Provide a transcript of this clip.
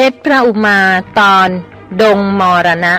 เพชรพระอุมาตอน ดงมรณะ